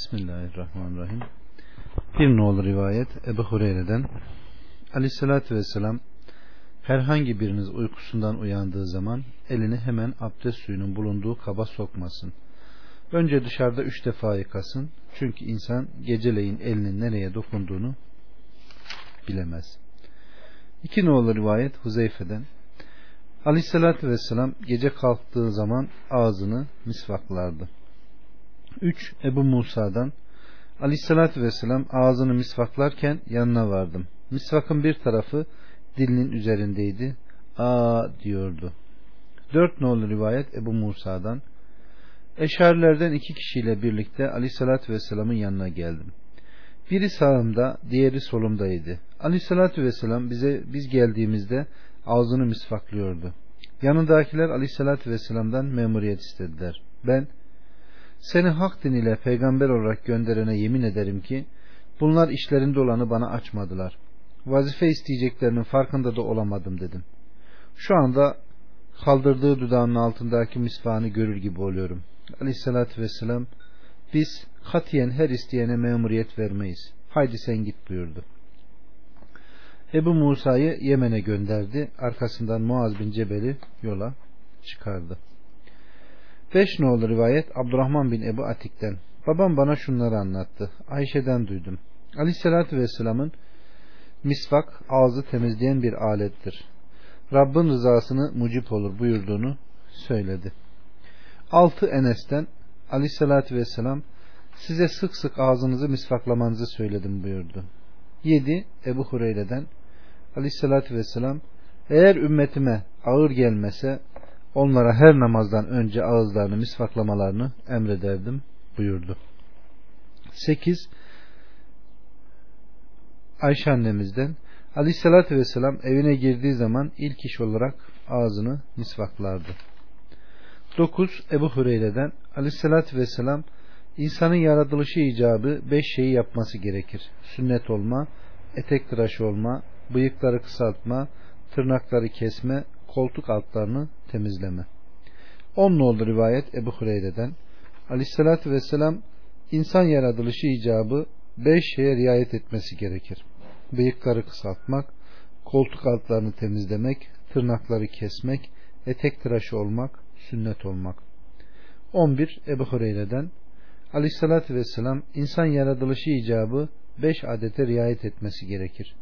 Bismillahirrahmanirrahim. Bir nolu rivayet Ebu Hureyre'den Aleyhisselatü Vesselam herhangi biriniz uykusundan uyandığı zaman elini hemen abdest suyunun bulunduğu kaba sokmasın. Önce dışarıda üç defa yıkasın. Çünkü insan geceleyin elinin nereye dokunduğunu bilemez. İki nolu rivayet Huzeyfe'den Aleyhisselatü Vesselam gece kalktığı zaman ağzını misvaklardı. 3. Ebu Musa'dan Aleyhisselatü Vesselam ağzını misvaklarken yanına vardım. Misvakın bir tarafı dilinin üzerindeydi. Aa diyordu. 4 nolu rivayet Ebu Musa'dan Eşarilerden iki kişiyle birlikte Aleyhisselatü Vesselam'ın yanına geldim. Biri sağımda, diğeri solumdaydı. Aleyhisselatü Vesselam bize biz geldiğimizde ağzını misvaklıyordu. Yanındakiler Aleyhisselatü Vesselam'dan memuriyet istediler. Ben seni hak din ile peygamber olarak gönderene yemin ederim ki bunlar işlerinde olanı bana açmadılar. Vazife isteyeceklerinin farkında da olamadım dedim. Şu anda kaldırdığı dudağının altındaki misvağını görür gibi oluyorum. Aleyhissalatü vesselam biz katiyen her isteyene memuriyet vermeyiz. Haydi sen git buyurdu. Ebu Musa'yı Yemen'e gönderdi. Arkasından Muaz bin Cebel'i yola çıkardı. Beş nolu rivayet Abdurrahman bin Ebu Atik'ten. Babam bana şunları anlattı. Ayşe'den duydum. Aleyhissalatü vesselamın misvak ağzı temizleyen bir alettir. Rabbin rızasını mucip olur buyurduğunu söyledi. 6 Enes'ten Aleyhissalatü vesselam size sık sık ağzınızı misvaklamanızı söyledim buyurdu. 7 Ebu Hureyre'den Aleyhissalatü vesselam eğer ümmetime ağır gelmese onlara her namazdan önce ağızlarını misvaklamalarını emrederdim buyurdu. 8 Ayşe annemizden Aleyhisselatü Vesselam evine girdiği zaman ilk iş olarak ağzını misvaklardı. 9 Ebu Hureyre'den Aleyhisselatü Vesselam insanın yaratılışı icabı 5 şeyi yapması gerekir. Sünnet olma, etek tıraşı olma, bıyıkları kısaltma, tırnakları kesme, koltuk altlarını temizleme. 10 nolu rivayet Ebu Hureyre'den Aleyhisselatü Vesselam insan yaratılışı icabı 5 şeye riayet etmesi gerekir. Bıyıkları kısaltmak, koltuk altlarını temizlemek, tırnakları kesmek, etek tıraşı olmak, sünnet olmak. 11 Ebu Hureyre'den Aleyhisselatü Vesselam insan yaratılışı icabı 5 adete riayet etmesi gerekir.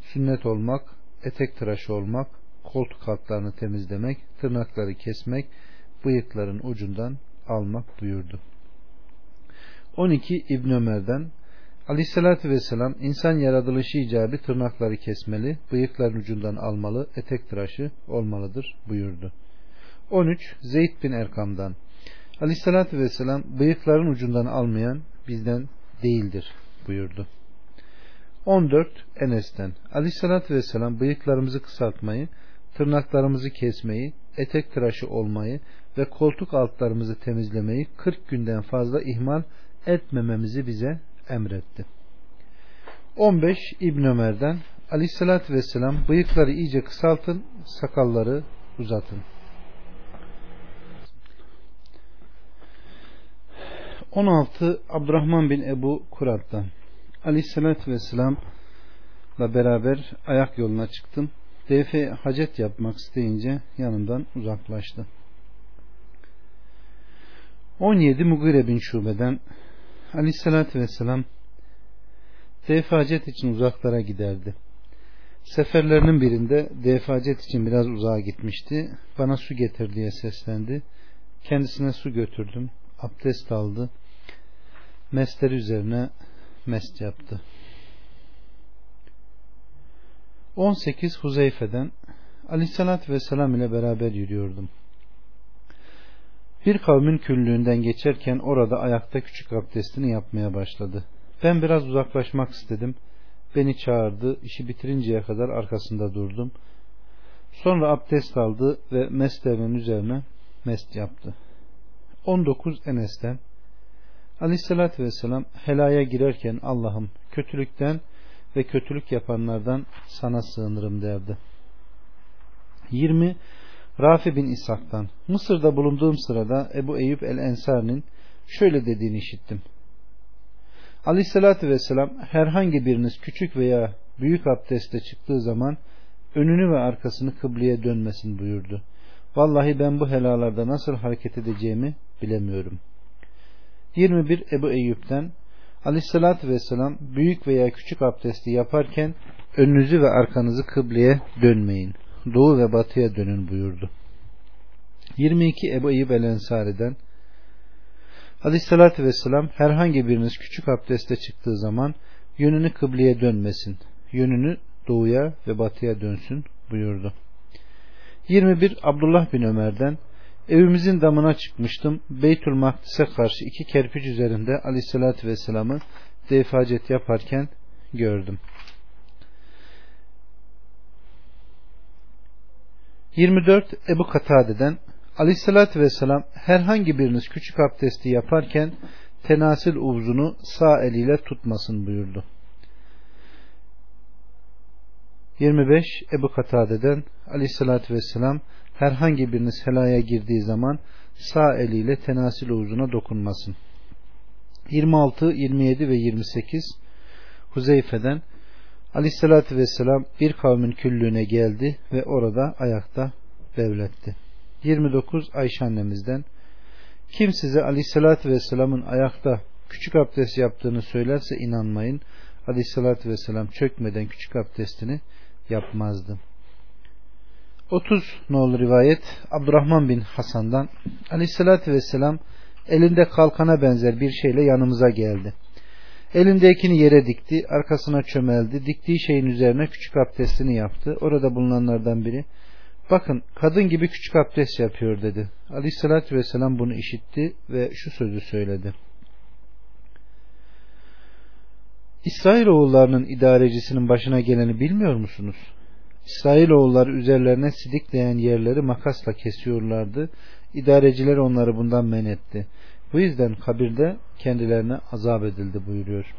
Sünnet olmak, etek tıraşı olmak, koltuk altlarını temizlemek, tırnakları kesmek, bıyıkların ucundan almak buyurdu. 12 İbn Ömer'den Aleyhissalatü Vesselam insan yaratılışı icabı tırnakları kesmeli, bıyıkların ucundan almalı, etek tıraşı olmalıdır buyurdu. 13 Zeyd bin Erkam'dan Aleyhissalatü Vesselam bıyıkların ucundan almayan bizden değildir buyurdu. 14 Enes'ten Aleyhissalatü Vesselam bıyıklarımızı kısaltmayı, tırnaklarımızı kesmeyi, etek tıraşı olmayı ve koltuk altlarımızı temizlemeyi 40 günden fazla ihmal etmememizi bize emretti. 15 İbn Ömer'den Aleyhissalatü Vesselam bıyıkları iyice kısaltın, sakalları uzatın. 16 Abdurrahman bin Ebu Kurat'tan Aleyhissalatü Vesselam'la beraber ayak yoluna çıktım. Defe hacet yapmak isteyince yanımdan uzaklaştı. 17 Mugire bin Şube'den Aleyhissalatü Vesselam defacet için uzaklara giderdi. Seferlerinin birinde defacet için biraz uzağa gitmişti. Bana su getir diye seslendi. Kendisine su götürdüm. Abdest aldı. Mesleri üzerine mest yaptı. 18 Huzeyfe'den Aleyhisselatü Vesselam ile beraber yürüyordum. Bir kavmin küllüğünden geçerken orada ayakta küçük abdestini yapmaya başladı. Ben biraz uzaklaşmak istedim. Beni çağırdı. İşi bitirinceye kadar arkasında durdum. Sonra abdest aldı ve meslerinin üzerine mest yaptı. 19 Enes'ten Aleyhissalatü Vesselam helaya girerken Allah'ım kötülükten ve kötülük yapanlardan sana sığınırım derdi. 20 Rafi bin İshak'tan Mısır'da bulunduğum sırada Ebu Eyüp el-Ensari'nin şöyle dediğini işittim. Aleyhissalatü vesselam herhangi biriniz küçük veya büyük abdeste çıktığı zaman önünü ve arkasını kıbleye dönmesin buyurdu. Vallahi ben bu helalarda nasıl hareket edeceğimi bilemiyorum. 21 Ebu Eyyub'den Aleyhissalatü vesselam büyük veya küçük abdesti yaparken önünüzü ve arkanızı kıbleye dönmeyin. Doğu ve batıya dönün buyurdu. 22 Ebu Eyyub el Ensari'den Aleyhissalatü vesselam herhangi biriniz küçük abdeste çıktığı zaman yönünü kıbleye dönmesin. Yönünü doğuya ve batıya dönsün buyurdu. 21 Abdullah bin Ömer'den Evimizin damına çıkmıştım. Beytül Makdis'e karşı iki kerpiç üzerinde Aleyhisselatü Vesselam'ı defacet yaparken gördüm. 24 Ebu Katade'den Aleyhisselatü Vesselam herhangi biriniz küçük abdesti yaparken tenasil uzunu sağ eliyle tutmasın buyurdu. 25 Ebu Katade'den Aleyhisselatü Vesselam herhangi biriniz helaya girdiği zaman sağ eliyle tenasil uzuna dokunmasın. 26, 27 ve 28 Huzeyfe'den Aleyhisselatü Vesselam bir kavmin küllüğüne geldi ve orada ayakta devletti. 29 Ayşe annemizden Kim size Aleyhisselatü Vesselam'ın ayakta küçük abdest yaptığını söylerse inanmayın. Aleyhisselatü Vesselam çökmeden küçük abdestini yapmazdı. 30 nolu rivayet Abdurrahman bin Hasan'dan Aleyhisselatü Vesselam elinde kalkana benzer bir şeyle yanımıza geldi. Elindekini yere dikti, arkasına çömeldi, diktiği şeyin üzerine küçük abdestini yaptı. Orada bulunanlardan biri, bakın kadın gibi küçük abdest yapıyor dedi. Aleyhissalatü vesselam bunu işitti ve şu sözü söyledi. İsrailoğullarının idarecisinin başına geleni bilmiyor musunuz? İsrailoğulları üzerlerine sidikleyen yerleri makasla kesiyorlardı. İdareciler onları bundan men etti. Bu yüzden kabirde kendilerine azap edildi buyuruyor.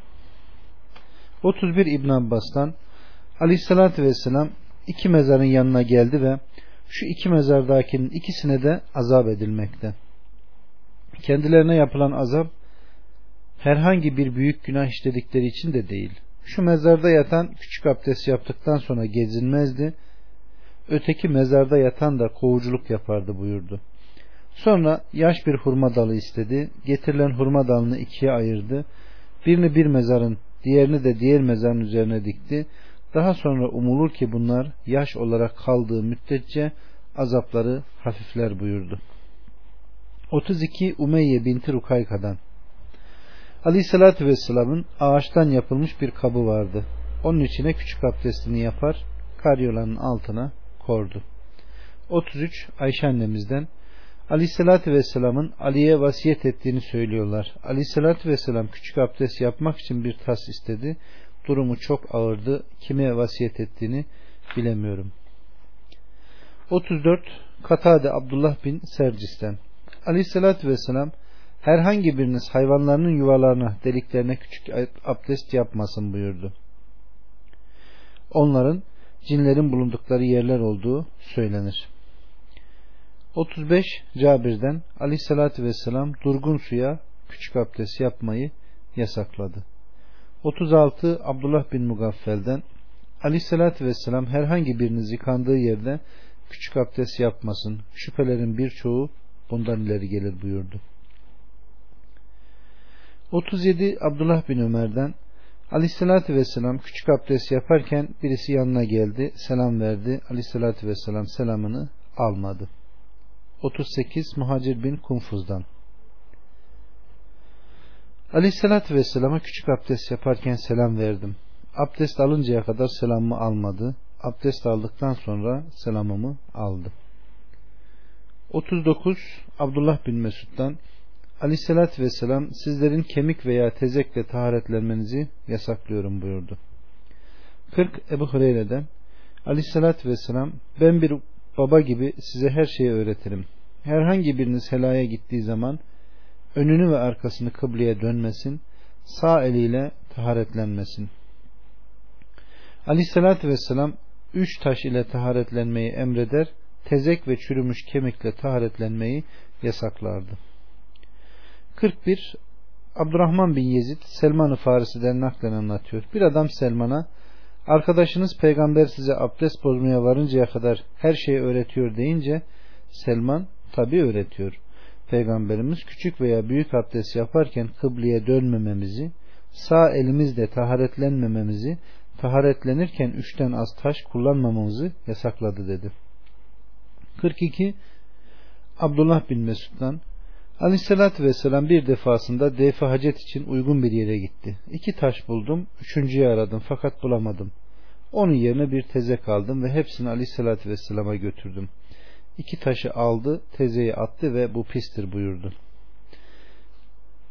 31 İbn Abbas'tan Aleyhisselatü Vesselam iki mezarın yanına geldi ve şu iki mezardakinin ikisine de azap edilmekte. Kendilerine yapılan azap herhangi bir büyük günah işledikleri için de değil. Şu mezarda yatan küçük abdest yaptıktan sonra gezinmezdi. Öteki mezarda yatan da kovuculuk yapardı buyurdu. Sonra yaş bir hurma dalı istedi. Getirilen hurma dalını ikiye ayırdı. Birini bir mezarın, diğerini de diğer mezarın üzerine dikti. Daha sonra umulur ki bunlar yaş olarak kaldığı müddetçe azapları hafifler buyurdu. 32 Umeyye binti Rukayka'dan Aleyhissalatü Vesselam'ın ağaçtan yapılmış bir kabı vardı. Onun içine küçük abdestini yapar, karyolanın altına kordu. 33 Ayşe annemizden Aleyhissalatü Vesselam'ın Ali'ye vasiyet ettiğini söylüyorlar. Aleyhissalatü Vesselam küçük abdest yapmak için bir tas istedi. Durumu çok ağırdı. Kime vasiyet ettiğini bilemiyorum. 34 Katade Abdullah bin Sercis'ten Aleyhissalatü Vesselam herhangi biriniz hayvanlarının yuvalarına deliklerine küçük abdest yapmasın buyurdu. Onların cinlerin bulundukları yerler olduğu söylenir. 35 Cabir'den Ali sallallahu vesselam durgun suya küçük abdest yapmayı yasakladı. 36 Abdullah bin Mugaffel'den Ali sallallahu vesselam herhangi biriniz yıkandığı yerde küçük abdest yapmasın. Şüphelerin birçoğu bundan ileri gelir buyurdu. 37 Abdullah bin Ömer'den Aleyhissalatü Vesselam küçük abdest yaparken birisi yanına geldi, selam verdi. Aleyhissalatü Vesselam selamını almadı. 38 Muhacir bin Kunfuz'dan Aleyhissalatü Vesselam'a küçük abdest yaparken selam verdim. Abdest alıncaya kadar selamımı almadı. Abdest aldıktan sonra selamımı aldı. 39 Abdullah bin Mesud'dan Aleyhissalatü vesselam sizlerin kemik veya tezekle taharetlenmenizi yasaklıyorum buyurdu. 40 Ebu Hureyre'den Aleyhissalatü vesselam ben bir baba gibi size her şeyi öğretirim. Herhangi biriniz helaya gittiği zaman önünü ve arkasını kıbleye dönmesin, sağ eliyle taharetlenmesin. Aleyhissalatü vesselam üç taş ile taharetlenmeyi emreder, tezek ve çürümüş kemikle taharetlenmeyi yasaklardı. 41 Abdurrahman bin Yezid Selman-ı Farisi'den naklen anlatıyor. Bir adam Selman'a arkadaşınız peygamber size abdest bozmaya varıncaya kadar her şeyi öğretiyor deyince Selman tabi öğretiyor. Peygamberimiz küçük veya büyük abdest yaparken kıbleye dönmememizi, sağ elimizle taharetlenmememizi, taharetlenirken üçten az taş kullanmamamızı yasakladı dedi. 42 Abdullah bin Mesud'dan Aleyhissalatü Vesselam bir defasında defi hacet için uygun bir yere gitti. İki taş buldum, üçüncüyü aradım fakat bulamadım. Onun yerine bir tezek aldım ve hepsini Aleyhissalatü Vesselam'a götürdüm. İki taşı aldı, tezeyi attı ve bu pistir buyurdu.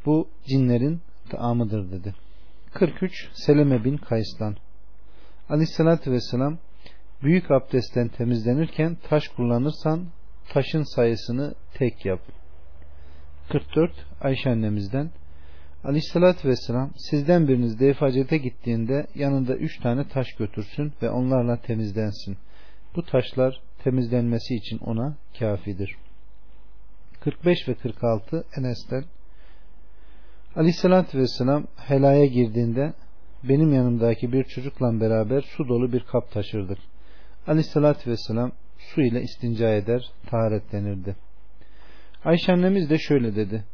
Bu cinlerin taamıdır dedi. 43 Seleme bin Kays'tan Aleyhissalatü Vesselam büyük abdestten temizlenirken taş kullanırsan taşın sayısını tek yap. 44 Ayşe annemizden Aleyhissalatü Vesselam sizden biriniz defacete gittiğinde yanında üç tane taş götürsün ve onlarla temizlensin. Bu taşlar temizlenmesi için ona kafidir. 45 ve 46 Enes'ten Aleyhissalatü Vesselam helaya girdiğinde benim yanımdaki bir çocukla beraber su dolu bir kap taşırdık. Aleyhissalatü Vesselam su ile istinca eder, taharetlenirdi. Ayşe annemiz de şöyle dedi.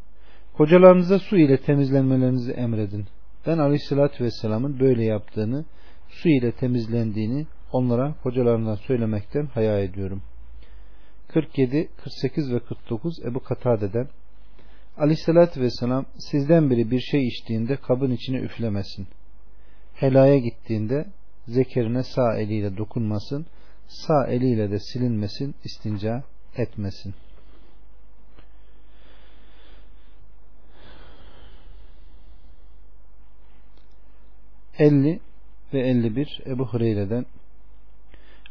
Kocalarınıza su ile temizlenmelerinizi emredin. Ben Aleyhisselatü Vesselam'ın böyle yaptığını, su ile temizlendiğini onlara kocalarından söylemekten haya ediyorum. 47, 48 ve 49 Ebu Katade'den Aleyhisselatü Vesselam sizden biri bir şey içtiğinde kabın içine üflemesin. Helaya gittiğinde zekerine sağ eliyle dokunmasın, sağ eliyle de silinmesin, istinca etmesin. Elli ve 51 Ebu Hureyre'den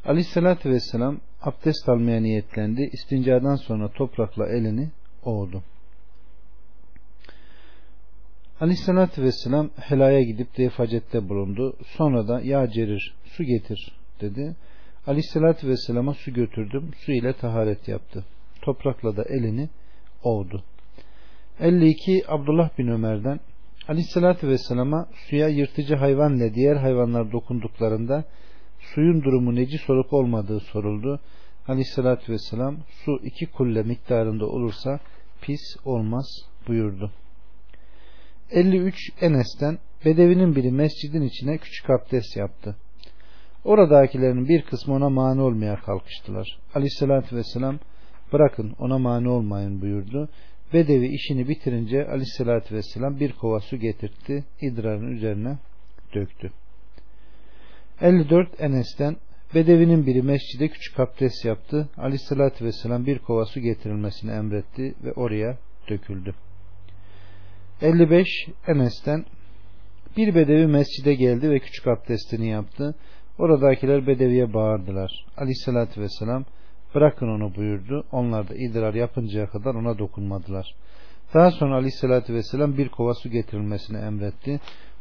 Aleyhissalatü Vesselam abdest almaya niyetlendi. İstincadan sonra toprakla elini ovdu. Aleyhissalatü Vesselam helaya gidip defacette bulundu. Sonra da ya Cerir su getir dedi. Aleyhissalatü Vesselam'a su götürdüm. Su ile taharet yaptı. Toprakla da elini ovdu. 52 Abdullah bin Ömer'den Aleyhissalatü Vesselam'a suya yırtıcı hayvan ile diğer hayvanlar dokunduklarında suyun durumu necis olup olmadığı soruldu. Aleyhissalatü Vesselam su iki kulle miktarında olursa pis olmaz buyurdu. 53 Enes'ten Bedevinin biri mescidin içine küçük abdest yaptı. Oradakilerin bir kısmı ona mani olmaya kalkıştılar. Aleyhissalatü vesselam bırakın ona mani olmayın buyurdu. Bedevi işini bitirince aleyhissalatü vesselam bir kova su getirtti. idrarın üzerine döktü. 54 Enes'ten Bedevinin biri mescide küçük abdest yaptı. Aleyhissalatü vesselam bir kova su getirilmesini emretti ve oraya döküldü. 55 Enes'ten bir bedevi mescide geldi ve küçük abdestini yaptı. Oradakiler bedeviye bağırdılar. Aleyhissalatü vesselam bırakın onu buyurdu. Onlar da idrar yapıncaya kadar ona dokunmadılar. Daha sonra aleyhissalatü vesselam bir kova su getirilmesini emretti.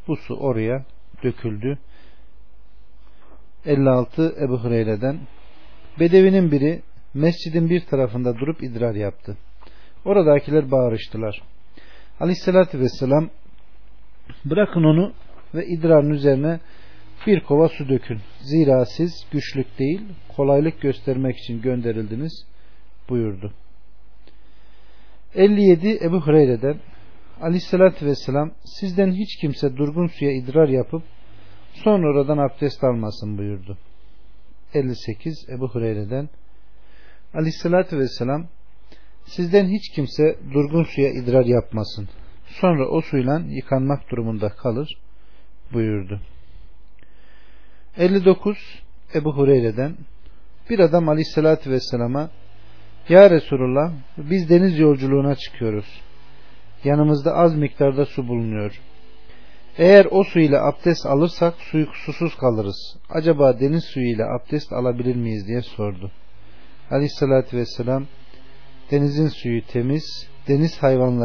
Bu su oraya döküldü. 56 Ebu Hureyre'den Bedevinin biri mescidin bir tarafında durup idrar yaptı. Oradakiler bağırıştılar. Aleyhissalatü vesselam bırakın onu ve idrarın üzerine bir kova su dökün. Zira siz güçlük değil kolaylık göstermek için gönderildiniz buyurdu. 57 Ebu Hureyre'den Aleyhissalatü vesselam sizden hiç kimse durgun suya idrar yapıp sonra oradan abdest almasın buyurdu. 58 Ebu Hureyre'den Aleyhissalatü vesselam sizden hiç kimse durgun suya idrar yapmasın. Sonra o suyla yıkanmak durumunda kalır buyurdu. 59 Ebu Hureyre'den bir adam aleyhissalatü vesselama Ya Resulullah biz deniz yolculuğuna çıkıyoruz. Yanımızda az miktarda su bulunuyor. Eğer o su ile abdest alırsak suyu susuz kalırız. Acaba deniz suyu ile abdest alabilir miyiz diye sordu. Aleyhissalatü vesselam denizin suyu temiz, deniz hayvanları